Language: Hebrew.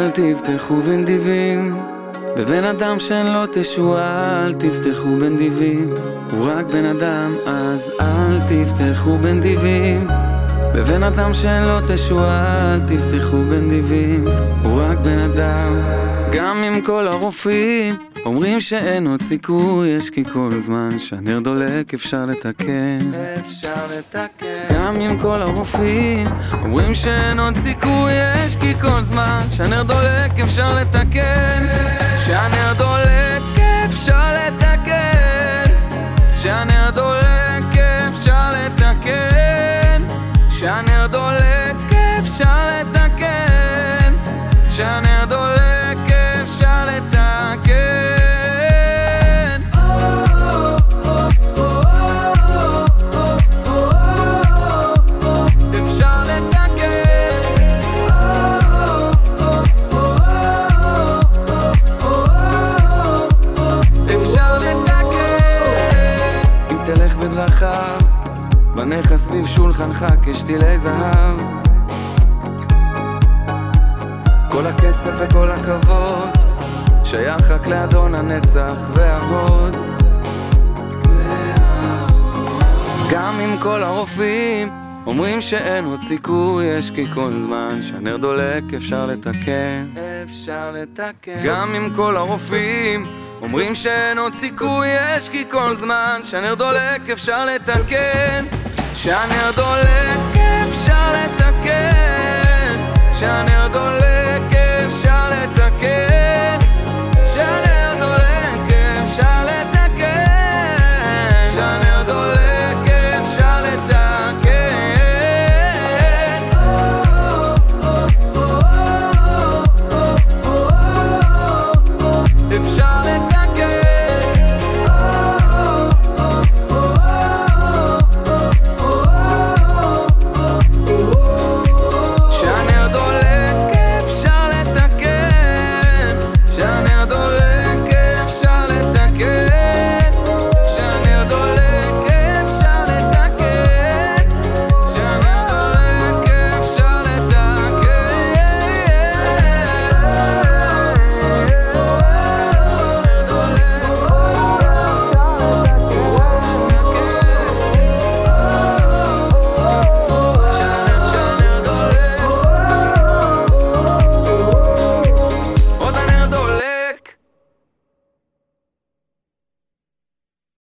אל תפתחו בנדיבים בבן אדם לו תשועה, אל תפתחו בנדיבים הוא רק בן אדם, אז אל תפתחו בנדיבים בבן אדם לו תשועה, אל תפתחו בנדיבים הוא רק בן אדם גם אם כל הרופאים אומרים שאין עוד סיכוי, יש כי כל זמן שהנר דולק אפשר לתקן. אפשר לתקן. גם אם כל הרופאים אומרים שאין עוד סיכוי, יש כי כל זמן שהנר דולק אפשר לתקן. שהנר דולק אפשר לתקן. שהנר דולק אפשר לתקן. שהנר דולק בדרכיו, בניך סביב שולחנך כשתילי זהב. כל הכסף וכל הכבוד שייך רק לאדון הנצח וההוד. גם אם כל הרופאים אומרים שאין עוד סיכוי, יש כי כל זמן שהנר דולק אפשר לתקן. אפשר לתקן. גם אם כל הרופאים אומרים שאין עוד סיכוי, יש כי כל זמן שהנר דולק אפשר לתקן. שהנר דולק אפשר לתקן. שהנר.